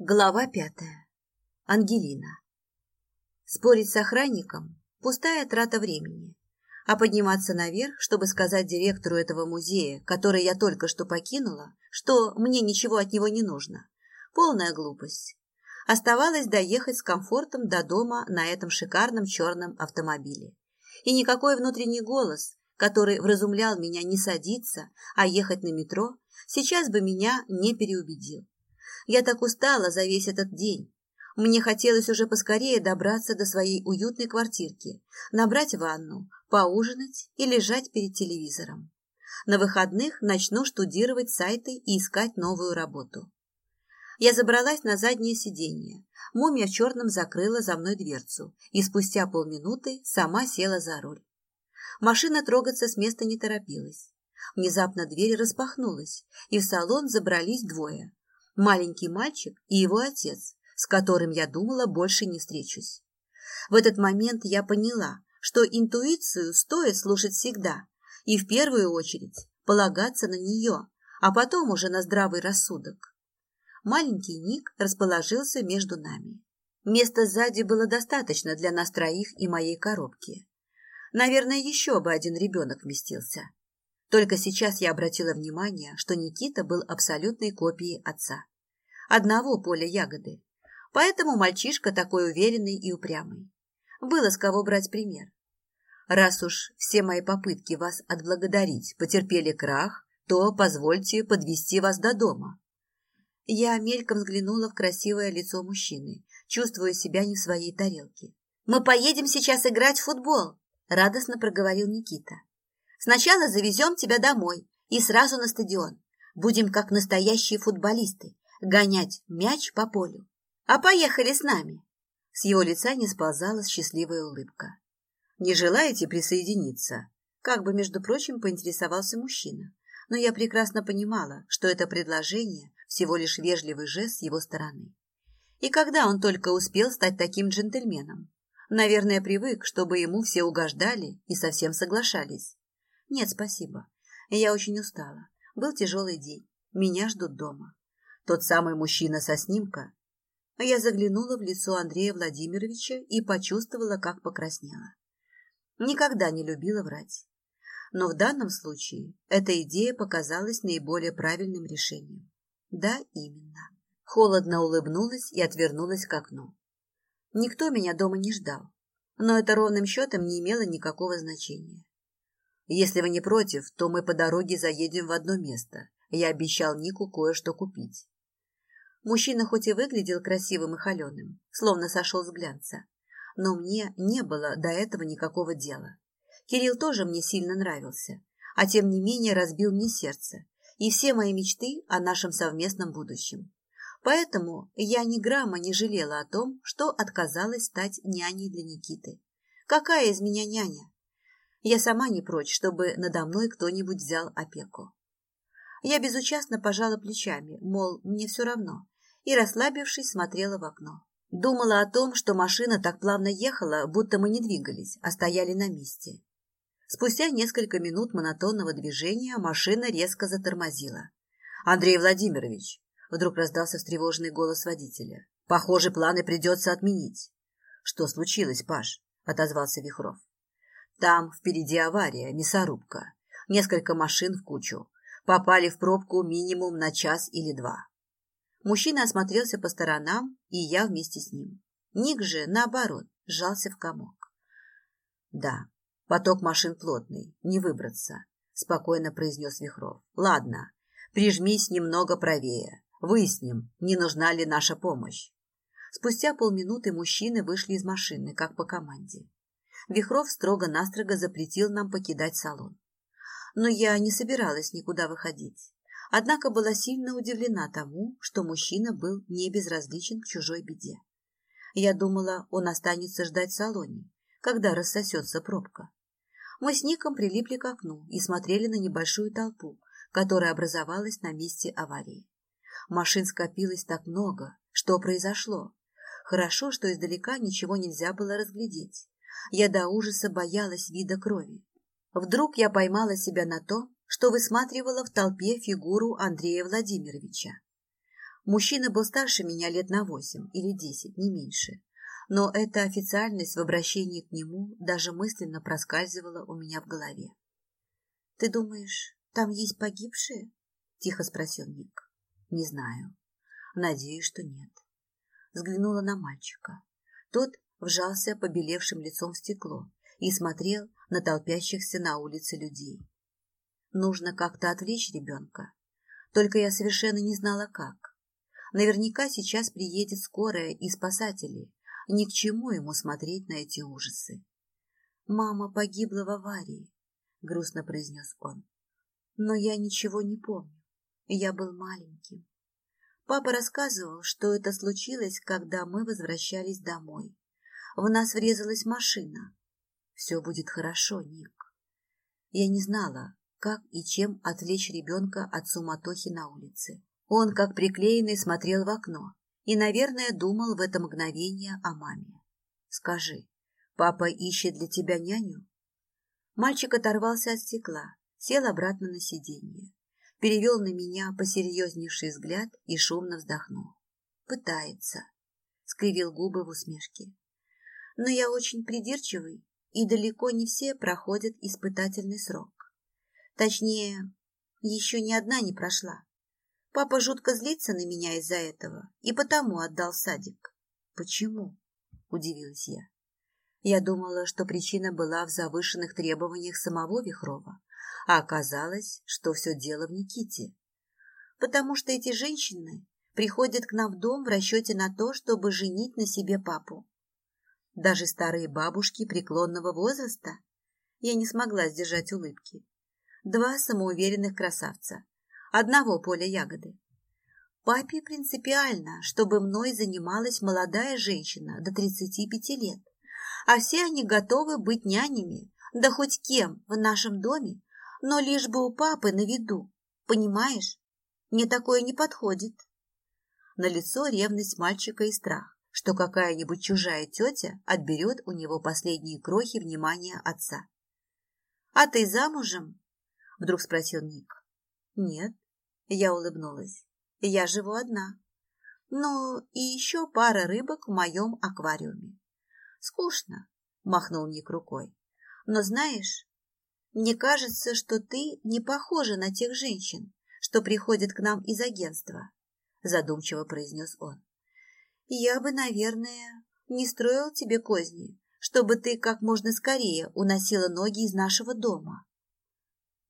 Глава пятая. Ангелина. Спорить с охранником – пустая трата времени. А подниматься наверх, чтобы сказать директору этого музея, который я только что покинула, что мне ничего от него не нужно – полная глупость. Оставалось доехать с комфортом до дома на этом шикарном черном автомобиле. И никакой внутренний голос, который вразумлял меня не садиться, а ехать на метро, сейчас бы меня не переубедил. Я так устала за весь этот день. Мне хотелось уже поскорее добраться до своей уютной квартирки, набрать ванну, поужинать и лежать перед телевизором. На выходных начну штудировать сайты и искать новую работу. Я забралась на заднее сиденье. Мумия в черном закрыла за мной дверцу и спустя полминуты сама села за руль. Машина трогаться с места не торопилась. Внезапно дверь распахнулась, и в салон забрались двое маленький мальчик и его отец, с которым я думала больше не встречусь. В этот момент я поняла, что интуицию стоит слушать всегда и в первую очередь полагаться на нее, а потом уже на здравый рассудок. Маленький Ник расположился между нами. Места сзади было достаточно для нас троих и моей коробки. Наверное, еще бы один ребенок вместился. Только сейчас я обратила внимание, что Никита был абсолютной копией отца. Одного поля ягоды. Поэтому мальчишка такой уверенный и упрямый. Было с кого брать пример. Раз уж все мои попытки вас отблагодарить потерпели крах, то позвольте подвести вас до дома. Я мельком взглянула в красивое лицо мужчины, чувствуя себя не в своей тарелке. «Мы поедем сейчас играть в футбол», – радостно проговорил Никита. Сначала завезем тебя домой и сразу на стадион. Будем как настоящие футболисты, гонять мяч по полю. А поехали с нами. С его лица не сползала счастливая улыбка. Не желаете присоединиться? Как бы, между прочим, поинтересовался мужчина. Но я прекрасно понимала, что это предложение всего лишь вежливый жест с его стороны. И когда он только успел стать таким джентльменом? Наверное, привык, чтобы ему все угождали и совсем соглашались. Нет, спасибо. Я очень устала. Был тяжелый день. Меня ждут дома. Тот самый мужчина со снимка. Я заглянула в лицо Андрея Владимировича и почувствовала, как покраснела. Никогда не любила врать. Но в данном случае эта идея показалась наиболее правильным решением. Да, именно. Холодно улыбнулась и отвернулась к окну. Никто меня дома не ждал, но это ровным счетом не имело никакого значения. Если вы не против, то мы по дороге заедем в одно место. Я обещал Нику кое-что купить. Мужчина хоть и выглядел красивым и холеным, словно сошел с глянца, но мне не было до этого никакого дела. Кирилл тоже мне сильно нравился, а тем не менее разбил мне сердце и все мои мечты о нашем совместном будущем. Поэтому я ни грамма не жалела о том, что отказалась стать няней для Никиты. Какая из меня няня? Я сама не прочь, чтобы надо мной кто-нибудь взял опеку. Я безучастно пожала плечами, мол, мне все равно, и, расслабившись, смотрела в окно. Думала о том, что машина так плавно ехала, будто мы не двигались, а стояли на месте. Спустя несколько минут монотонного движения машина резко затормозила. «Андрей Владимирович!» — вдруг раздался встревоженный голос водителя. «Похоже, планы придется отменить». «Что случилось, Паш?» — отозвался Вихров. Там впереди авария, мясорубка. Несколько машин в кучу. Попали в пробку минимум на час или два. Мужчина осмотрелся по сторонам, и я вместе с ним. Ник же, наоборот, сжался в комок. Да, поток машин плотный, не выбраться, спокойно произнес Вихров. Ладно, прижмись немного правее. Выясним, не нужна ли наша помощь. Спустя полминуты мужчины вышли из машины, как по команде. Вихров строго-настрого запретил нам покидать салон. Но я не собиралась никуда выходить. Однако была сильно удивлена тому, что мужчина был не безразличен к чужой беде. Я думала, он останется ждать в салоне, когда рассосется пробка. Мы с Ником прилипли к окну и смотрели на небольшую толпу, которая образовалась на месте аварии. Машин скопилось так много, что произошло. Хорошо, что издалека ничего нельзя было разглядеть. Я до ужаса боялась вида крови. Вдруг я поймала себя на том, что высматривала в толпе фигуру Андрея Владимировича. Мужчина был старше меня лет на восемь или десять, не меньше. Но эта официальность в обращении к нему даже мысленно проскальзывала у меня в голове. «Ты думаешь, там есть погибшие?» – тихо спросил Ник. «Не знаю. Надеюсь, что нет». Взглянула на мальчика. Тот вжался побелевшим лицом в стекло и смотрел на толпящихся на улице людей. Нужно как-то отвлечь ребенка. Только я совершенно не знала, как. Наверняка сейчас приедет скорая и спасатели. Ни к чему ему смотреть на эти ужасы. «Мама погибла в аварии», — грустно произнес он. «Но я ничего не помню. Я был маленьким. Папа рассказывал, что это случилось, когда мы возвращались домой. В нас врезалась машина. Все будет хорошо, Ник. Я не знала, как и чем отвлечь ребенка от суматохи на улице. Он, как приклеенный, смотрел в окно и, наверное, думал в это мгновение о маме. «Скажи, папа ищет для тебя няню?» Мальчик оторвался от стекла, сел обратно на сиденье, перевел на меня посерьезнейший взгляд и шумно вздохнул. «Пытается», — скривил губы в усмешке но я очень придирчивый, и далеко не все проходят испытательный срок. Точнее, еще ни одна не прошла. Папа жутко злится на меня из-за этого и потому отдал садик. Почему? Удивилась я. Я думала, что причина была в завышенных требованиях самого Вихрова, а оказалось, что все дело в Никите. Потому что эти женщины приходят к нам в дом в расчете на то, чтобы женить на себе папу даже старые бабушки преклонного возраста. Я не смогла сдержать улыбки. Два самоуверенных красавца, одного поля ягоды. Папе принципиально, чтобы мной занималась молодая женщина до 35 лет, а все они готовы быть нянями, да хоть кем в нашем доме, но лишь бы у папы на виду, понимаешь? Мне такое не подходит. На лицо ревность мальчика и страх что какая-нибудь чужая тетя отберет у него последние крохи внимания отца. «А ты замужем?» – вдруг спросил Ник. «Нет», – я улыбнулась. «Я живу одна. Ну, и еще пара рыбок в моем аквариуме». «Скучно», – махнул Ник рукой. «Но знаешь, мне кажется, что ты не похожа на тех женщин, что приходят к нам из агентства», – задумчиво произнес он. Я бы, наверное, не строил тебе козни, чтобы ты как можно скорее уносила ноги из нашего дома.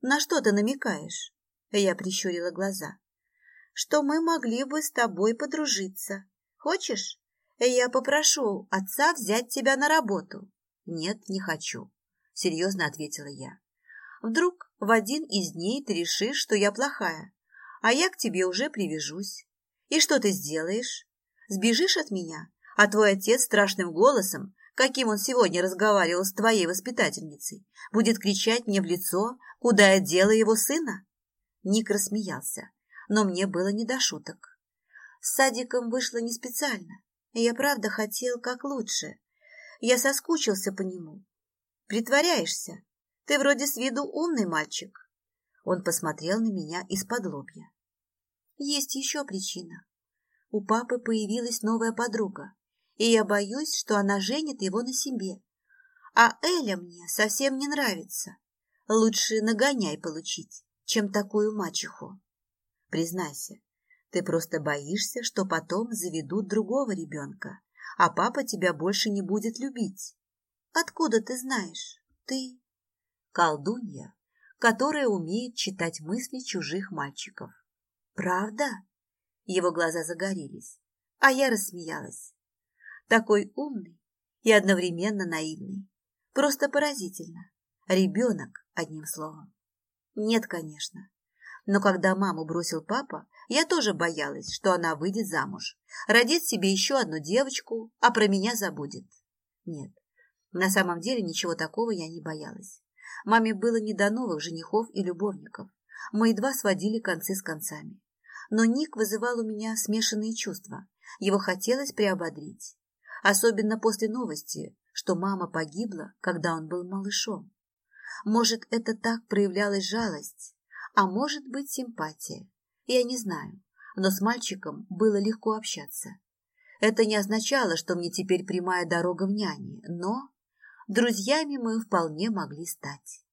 На что ты намекаешь? Я прищурила глаза. Что мы могли бы с тобой подружиться. Хочешь? Я попрошу отца взять тебя на работу. Нет, не хочу, серьезно ответила я. Вдруг в один из дней ты решишь, что я плохая, а я к тебе уже привяжусь. И что ты сделаешь? Сбежишь от меня, а твой отец страшным голосом, каким он сегодня разговаривал с твоей воспитательницей, будет кричать мне в лицо, куда я дела его сына?» Ник рассмеялся, но мне было не до шуток. С садиком вышло не специально. Я правда хотел как лучше. Я соскучился по нему. Притворяешься. Ты вроде с виду умный мальчик. Он посмотрел на меня из-под лобья. Есть еще причина у папы появилась новая подруга, и я боюсь, что она женит его на себе. А Эля мне совсем не нравится. Лучше нагоняй получить, чем такую мачеху. Признайся, ты просто боишься, что потом заведут другого ребенка, а папа тебя больше не будет любить. Откуда ты знаешь? Ты колдунья, которая умеет читать мысли чужих мальчиков. Правда? Его глаза загорелись, а я рассмеялась. Такой умный и одновременно наивный. Просто поразительно. Ребенок, одним словом. Нет, конечно. Но когда маму бросил папа, я тоже боялась, что она выйдет замуж, родит себе еще одну девочку, а про меня забудет. Нет, на самом деле ничего такого я не боялась. Маме было не до новых женихов и любовников. Мы едва сводили концы с концами но Ник вызывал у меня смешанные чувства. Его хотелось приободрить. Особенно после новости, что мама погибла, когда он был малышом. Может, это так проявлялась жалость, а может быть симпатия. Я не знаю. но с мальчиком было легко общаться. Это не означало, что мне теперь прямая дорога в няне, но друзьями мы вполне могли стать.